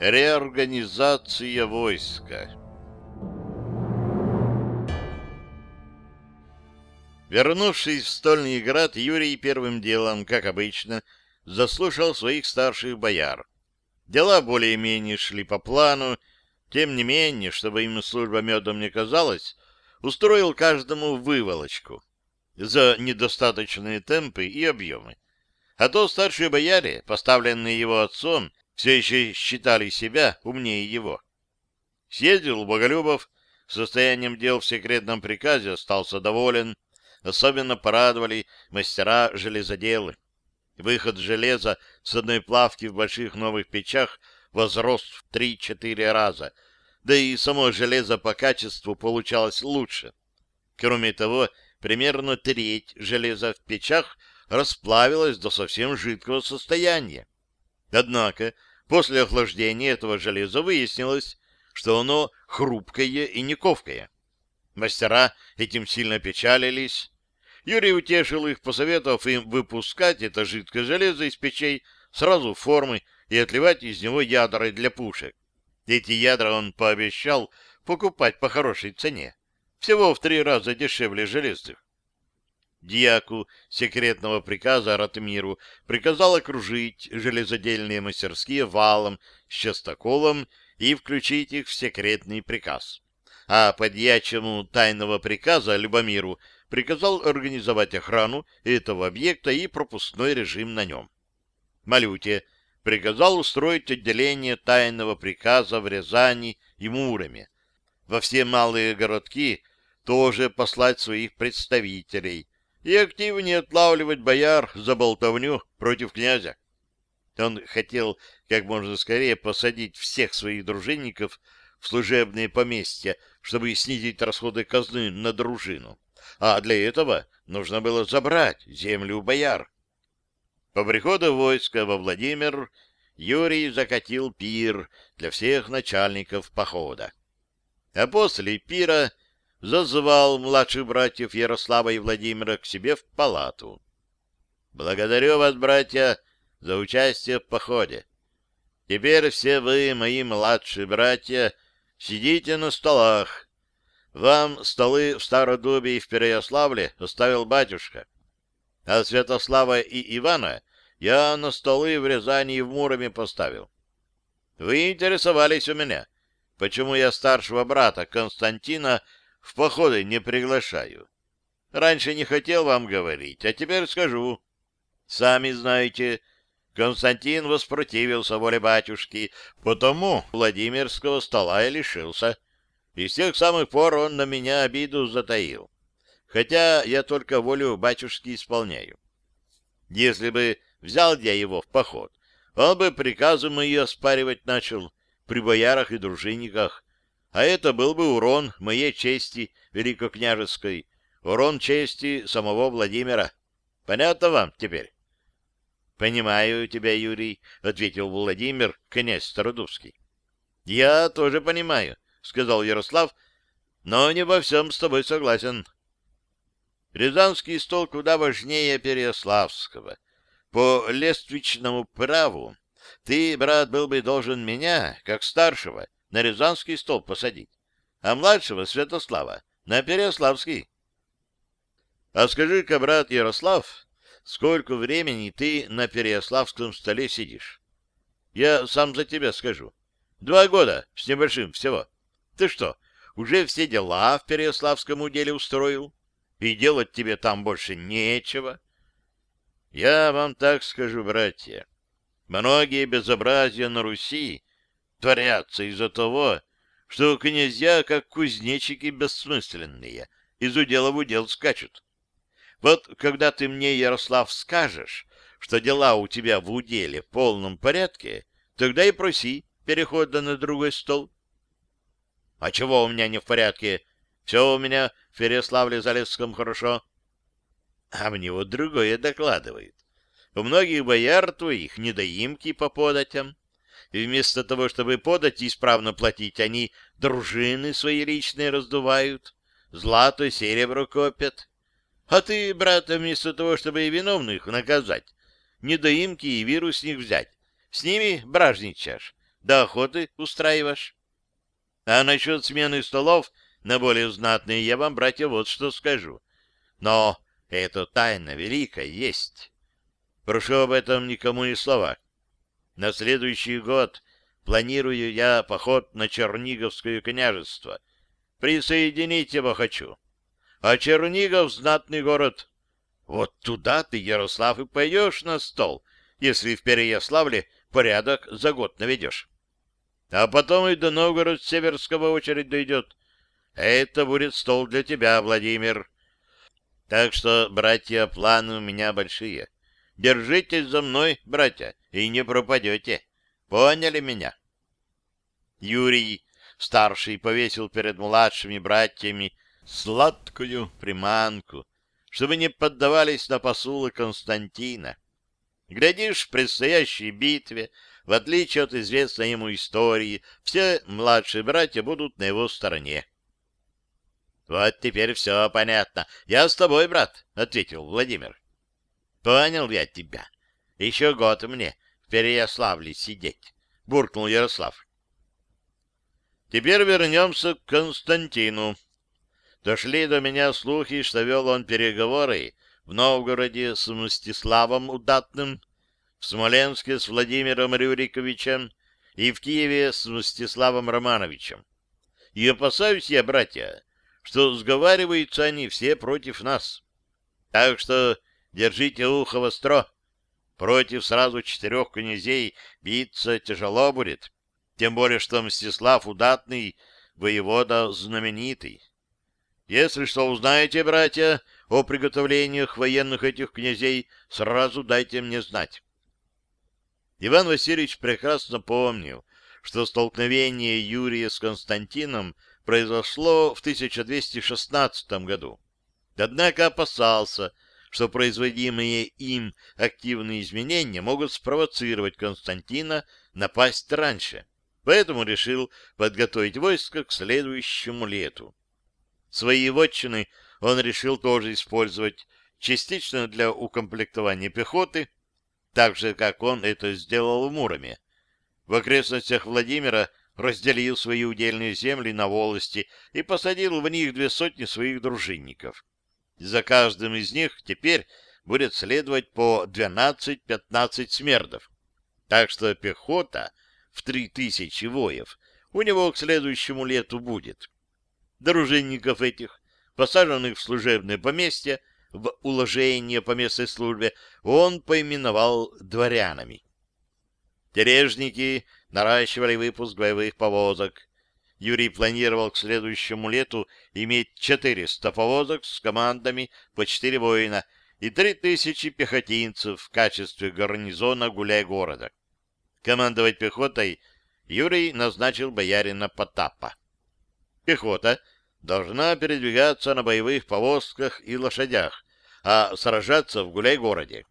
Реорганизация войска. Вернувшись в Стольный град, Юрий первым делом, как обычно, заслушал своих старших бояр. Дела более-менее шли по плану, тем не менее, чтобы им служба медом не казалась, устроил каждому выволочку за недостаточные темпы и объемы. А то старшие бояре, поставленные его отцом, все еще считали себя умнее его. Съездил Боголюбов, состоянием дел в секретном приказе остался доволен, особенно порадовали мастера-железоделы. Выход железа с одной плавки в больших новых печах возрос в 3-4 раза, да и само железо по качеству получалось лучше. Кроме того, примерно треть железа в печах расплавилась до совсем жидкого состояния. Однако После охлаждения этого железа выяснилось, что оно хрупкое и нековкое. Мастера этим сильно печалились. Юрий утешил их, посоветовав им выпускать это жидкое железо из печей сразу в формы и отливать из него ядра для пушек. Эти ядра он пообещал покупать по хорошей цене, всего в три раза дешевле железных. Дьяку секретного приказа Ратмиру приказал окружить железодельные мастерские валом с частоколом и включить их в секретный приказ. А подьячему тайного приказа Любомиру приказал организовать охрану этого объекта и пропускной режим на нем. Малюте приказал устроить отделение тайного приказа в Рязани и Муроме. Во все малые городки тоже послать своих представителей – и активнее отлавливать бояр за болтовню против князя. Он хотел как можно скорее посадить всех своих дружинников в служебные поместья, чтобы снизить расходы казны на дружину. А для этого нужно было забрать землю у бояр. По приходу войска во Владимир Юрий закатил пир для всех начальников похода. А после пира зазвал младших братьев Ярослава и Владимира к себе в палату. «Благодарю вас, братья, за участие в походе. Теперь все вы, мои младшие братья, сидите на столах. Вам столы в Стародубе и в Переяславле оставил батюшка. А Святослава и Ивана я на столы в Рязани и в Муроме поставил. Вы интересовались у меня, почему я старшего брата Константина в походы не приглашаю. Раньше не хотел вам говорить, а теперь скажу. Сами знаете, Константин воспротивился воле батюшки, потому Владимирского стола и лишился. И с тех самых пор он на меня обиду затаил. Хотя я только волю батюшки исполняю. Если бы взял я его в поход, он бы приказы мои оспаривать начал при боярах и дружинниках, а это был бы урон моей чести великокняжеской, урон чести самого Владимира. Понятно вам теперь? — Понимаю тебя, Юрий, — ответил Владимир, князь Стародубский. — Я тоже понимаю, — сказал Ярослав, — но не во всем с тобой согласен. Рязанский стол куда важнее Переяславского. По лествичному праву ты, брат, был бы должен меня, как старшего, на Рязанский стол посадить, а младшего Святослава на Переяславский. А скажи-ка, брат Ярослав, сколько времени ты на Переяславском столе сидишь? Я сам за тебя скажу. Два года с небольшим всего. Ты что, уже все дела в Переяславском уделе устроил? И делать тебе там больше нечего? Я вам так скажу, братья. Многие безобразия на Руси творятся из-за того, что князья, как кузнечики бессмысленные, из удела в удел скачут. Вот когда ты мне, Ярослав, скажешь, что дела у тебя в уделе в полном порядке, тогда и проси перехода на другой стол. А чего у меня не в порядке? Все у меня в Переславле-Залесском хорошо. А мне вот другое докладывает. У многих бояр твоих недоимки по податям, и вместо того, чтобы подать исправно платить, они дружины свои личные раздувают, злато и серебро копят. А ты, брат, вместо того, чтобы и виновных наказать, недоимки и вирус с них взять, с ними бражничаешь, да охоты устраиваешь. А насчет смены столов на более знатные я вам, братья, вот что скажу. Но это тайна великая есть. Прошу об этом никому ни слова. На следующий год планирую я поход на Черниговское княжество. Присоединить его хочу. А Чернигов — знатный город. Вот туда ты, Ярослав, и пойдешь на стол, если в Переяславле порядок за год наведешь. А потом и до Новгород-Северского очередь дойдет. Это будет стол для тебя, Владимир. Так что, братья, планы у меня большие. Держитесь за мной, братья, и не пропадете. Поняли меня? Юрий, старший, повесил перед младшими братьями сладкую приманку, чтобы не поддавались на посулы Константина. Глядишь, в предстоящей битве, в отличие от известной ему истории, все младшие братья будут на его стороне. — Вот теперь все понятно. Я с тобой, брат, — ответил Владимир. — Понял я тебя. Еще год мне в Переяславле сидеть, — буркнул Ярослав. Теперь вернемся к Константину. Дошли до меня слухи, что вел он переговоры в Новгороде с Мстиславом Удатным, в Смоленске с Владимиром Рюриковичем и в Киеве с Мстиславом Романовичем. И опасаюсь я, братья, что сговариваются они все против нас. Так что держите ухо востро. Против сразу четырех князей биться тяжело будет, тем более что Мстислав Удатный воевода знаменитый. Если что узнаете, братья, о приготовлениях военных этих князей, сразу дайте мне знать. Иван Васильевич прекрасно помнил, что столкновение Юрия с Константином произошло в 1216 году. Однако опасался, что производимые им активные изменения могут спровоцировать Константина напасть раньше, поэтому решил подготовить войско к следующему лету. Свои вотчины он решил тоже использовать частично для укомплектования пехоты, так же, как он это сделал в Муроме. В окрестностях Владимира разделил свои удельные земли на волости и посадил в них две сотни своих дружинников. За каждым из них теперь будет следовать по 12-15 смердов. Так что пехота в 3000 воев у него к следующему лету будет дружинников этих, посаженных в служебное поместье, в уложение по местной службе, он поименовал дворянами. Тережники наращивали выпуск боевых повозок. Юрий планировал к следующему лету иметь 400 повозок с командами по 4 воина и 3000 пехотинцев в качестве гарнизона гуляй-города. Командовать пехотой Юрий назначил боярина Потапа. Пехота должна передвигаться на боевых повозках и лошадях, а сражаться в гуляй-городе.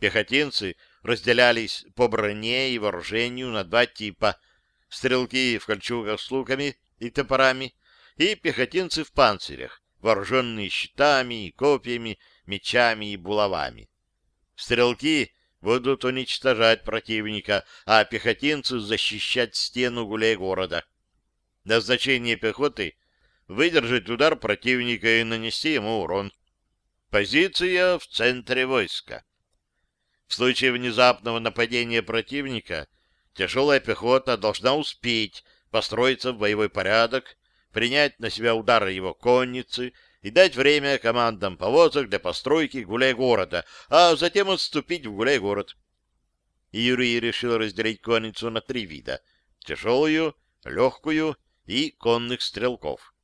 Пехотинцы разделялись по броне и вооружению на два типа — стрелки в кольчугах с луками и топорами и пехотинцы в панцирях, вооруженные щитами, копьями, мечами и булавами. Стрелки будут уничтожать противника, а пехотинцы защищать стену гуляй-города. Назначение пехоты — выдержать удар противника и нанести ему урон. Позиция в центре войска. В случае внезапного нападения противника тяжелая пехота должна успеть построиться в боевой порядок, принять на себя удары его конницы и дать время командам повозок для постройки гуляй-города, а затем отступить в гуляй-город. Юрий решил разделить конницу на три вида — тяжелую, легкую и конных стрелков.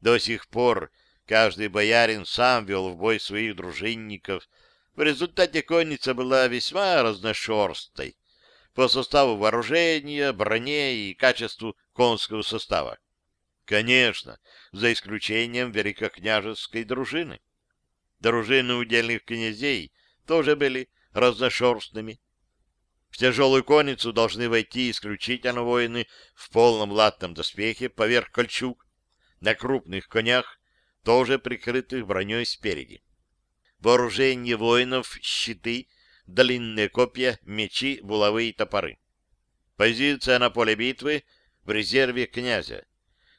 До сих пор каждый боярин сам вел в бой своих дружинников. В результате конница была весьма разношерстой по составу вооружения, броне и качеству конского состава. Конечно, за исключением великокняжеской дружины. Дружины удельных князей тоже были разношерстными. В тяжелую конницу должны войти исключительно воины в полном латном доспехе поверх кольчуг, на крупных конях, тоже прикрытых броней спереди. Вооружение воинов, щиты, длинные копья, мечи, булавы и топоры. Позиция на поле битвы в резерве князя.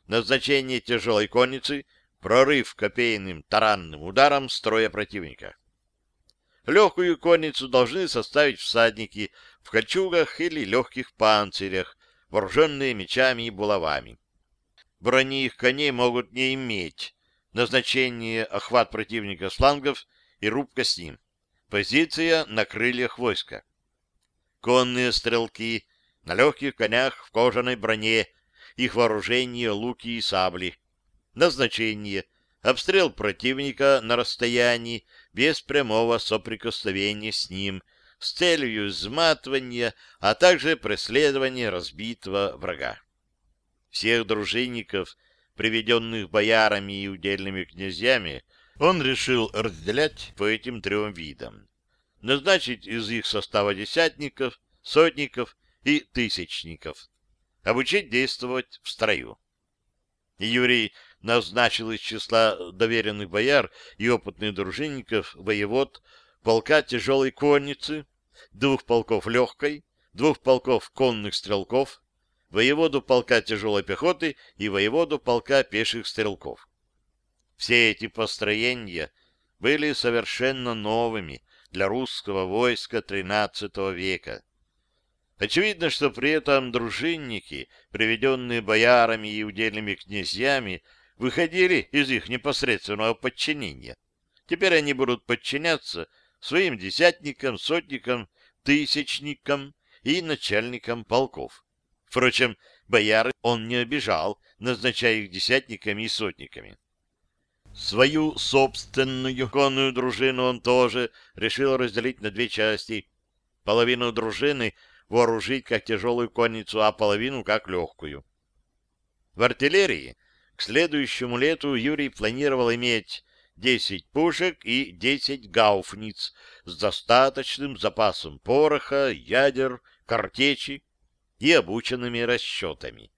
Назначение тяжелой конницы — прорыв копейным таранным ударом строя противника. Легкую конницу должны составить всадники в кольчугах или легких панцирях, вооруженные мечами и булавами. Брони их коней могут не иметь. Назначение — охват противника с флангов и рубка с ним. Позиция на крыльях войска. Конные стрелки на легких конях в кожаной броне, их вооружение — луки и сабли. Назначение — обстрел противника на расстоянии без прямого соприкосновения с ним, с целью изматывания, а также преследования разбитого врага. Всех дружинников, приведенных боярами и удельными князьями, он решил разделять по этим трем видам. Назначить из их состава десятников, сотников и тысячников. Обучить действовать в строю. Юрий назначил из числа доверенных бояр и опытных дружинников воевод полка тяжелой конницы, двух полков легкой, двух полков конных стрелков, воеводу полка тяжелой пехоты и воеводу полка пеших стрелков. Все эти построения были совершенно новыми для русского войска XIII века. Очевидно, что при этом дружинники, приведенные боярами и удельными князьями, выходили из их непосредственного подчинения. Теперь они будут подчиняться своим десятникам, сотникам, тысячникам и начальникам полков. Впрочем, бояр он не обижал, назначая их десятниками и сотниками. Свою собственную конную дружину он тоже решил разделить на две части. Половину дружины вооружить как тяжелую конницу, а половину как легкую. В артиллерии к следующему лету Юрий планировал иметь 10 пушек и 10 гауфниц с достаточным запасом пороха, ядер, картечи и обученными расчетами.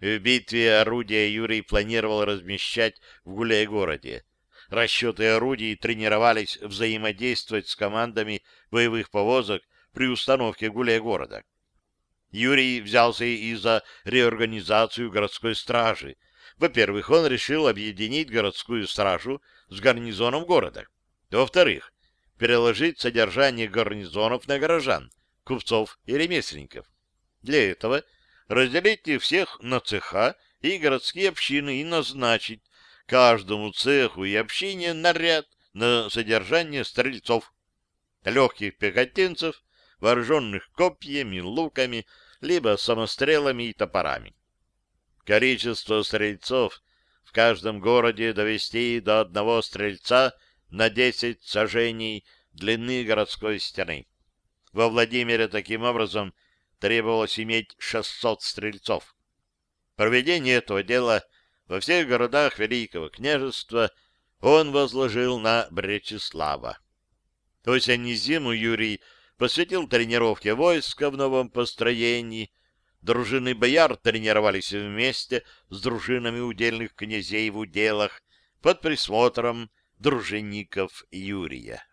В битве орудия Юрий планировал размещать в Гуляй-городе. Расчеты орудий тренировались взаимодействовать с командами боевых повозок при установке Гуляй-города. Юрий взялся и за реорганизацию городской стражи. Во-первых, он решил объединить городскую стражу с гарнизоном города. Во-вторых, переложить содержание гарнизонов на горожан, купцов и ремесленников. Для этого разделить их всех на цеха и городские общины и назначить каждому цеху и общине наряд на содержание стрельцов, легких пехотинцев, вооруженных копьями, луками, либо самострелами и топорами. Количество стрельцов в каждом городе довести до одного стрельца на 10 сажений длины городской стены. Во Владимире таким образом требовалось иметь 600 стрельцов. Проведение этого дела во всех городах Великого княжества он возложил на Бречеслава. Осень и зиму Юрий посвятил тренировке войска в новом построении. Дружины бояр тренировались вместе с дружинами удельных князей в уделах под присмотром дружинников Юрия.